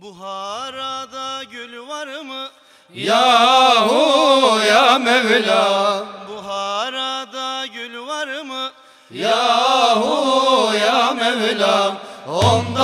Buhara'da gül var mı? Yahu ya Mevla Buhara'da gül var mı? Yahu ya Mevla Ondan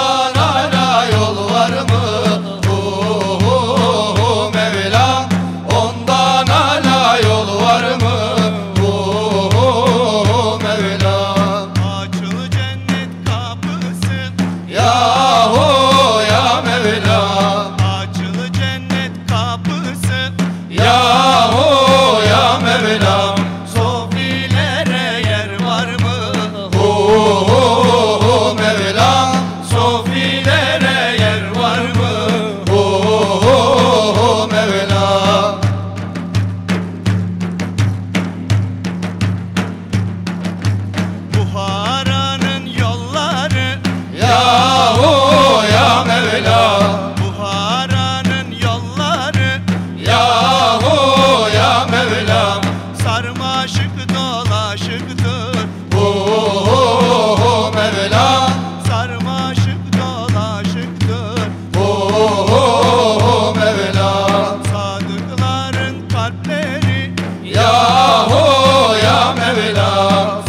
Sarmaşık dolaşıktır Hu hu hu Mevla. Sarmaşık dolaşıktır. Hu hu hu Mevla. Sadıkların kalpleri. Yahu ya Mevla.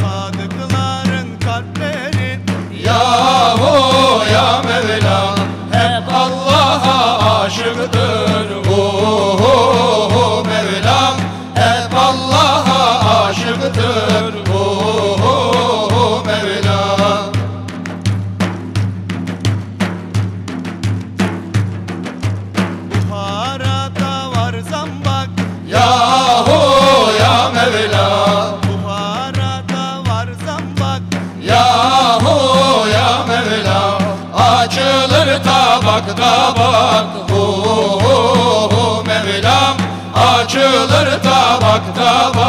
Sadıkların kalpleri. Yahu ya Mevla. Hep Allah'a aşıktır ya Mevla Açılır tabak tabak. Hu hu hu Mevlam Açılır tabak tabak